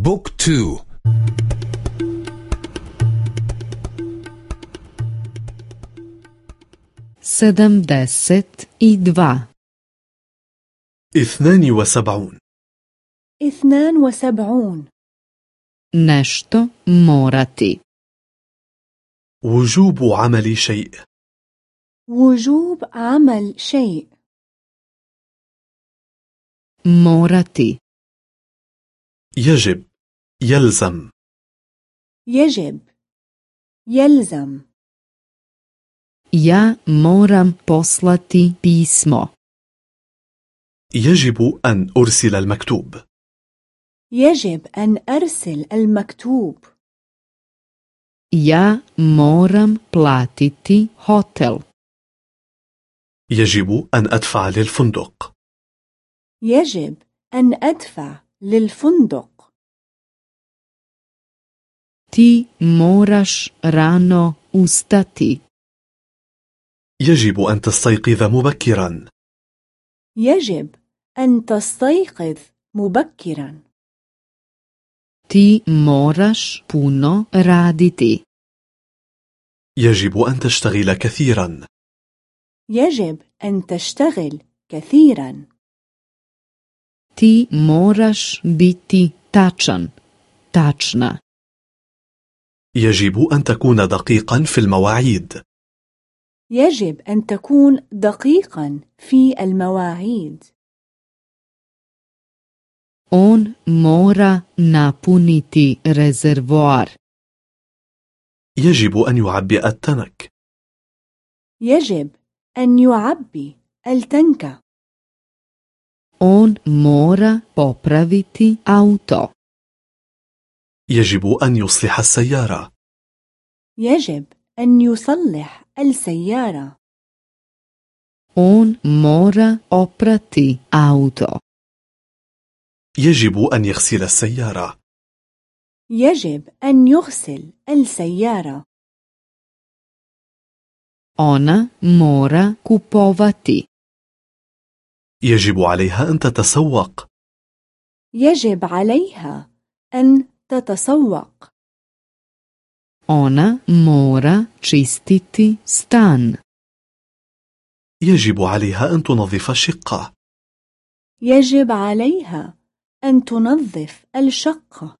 بوك تو. sedamdeset i dva اثنان وسبعون اثنان وسبعون nešto morati وجوب عمل شيء. وجوب عمل شيء. morati يجب يلزم. يجب يلزم. Ja moram poslati pismo. يجب أن أرسل المكتوب. يجب أن أرسل المكتوب. Ja moram platiti hotel. يجب أن أدفع للفندق. يجب أن أدفع للفندق. Ti moraš rano ustati. يجب أن تستيقظ مبكرا. يجب أن تستيقظ مبكرا. Ti moraš puno raditi. يجب أن تشتغل كثيرا. يجب أن تشتغل كثيرا. Ti moraš biti tačan tačna. يجب أن تكون دقيقا في المواعيد. يجب أن تكون دقيقا في المواعيد. On mora napuniti rezervoar. يجب أن يعبئ التنك. يجب أن يعبي التنك. On mora popraviti auto. يجب أن يصلح السيارة. يجب أن يصلح السيارة. On mora oprati auto. يجب أن يغسل السيارة. يجب أن يغسل السيارة. Ona mora kupovati. يجب عليها أن تتسوق. يجب عليها أن تتسوق. Ona mora čistiti stan. يجب عليها أن تنظف الشقة. يجب عليها أن تنظف الشقة.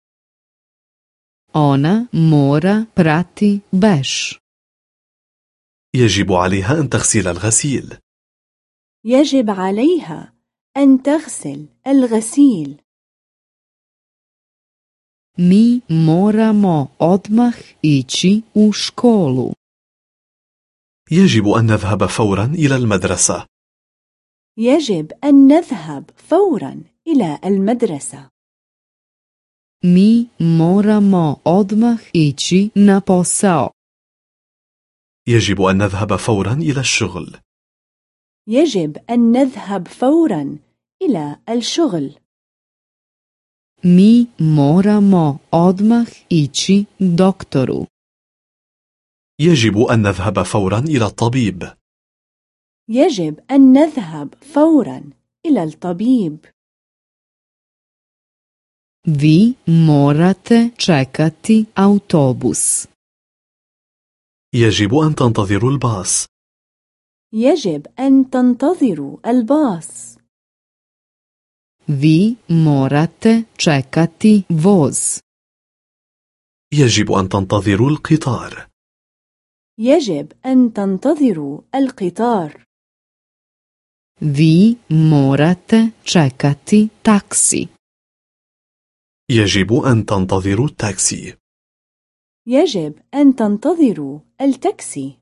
Ona mora prati beš. يجب عليها أن تغسل الغسيل. يجب عليها أن تغسل الغسيل. Mi moramo odmah ići u školu. يجب أن نذهب فورا إلى المدرسة. يجب أن نذهب فورا إلى المدرسة. Mi moramo odmah ići na posao. يجب أن نذهب فورا إلى الشغل. يجب أن نذهب فورا إلى الشغل. Mi moramo odmah ići doktoru. يجب أن نذهب فورا إلى الطبيب. يجب أن نذهب فورا إلى الطبيب. Vi morate čekati autobus. يجب أن تنتظروا الباص. يجب أن تنتظروا الباص. Vi morate čekati voz. يجب أن تنتظروا القطار. يجب أن تنتظروا القطار. Vi morate čekati taksi. يجب أن تنتظروا التاكسي. يجب أن تنتظروا التاكسي.